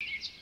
you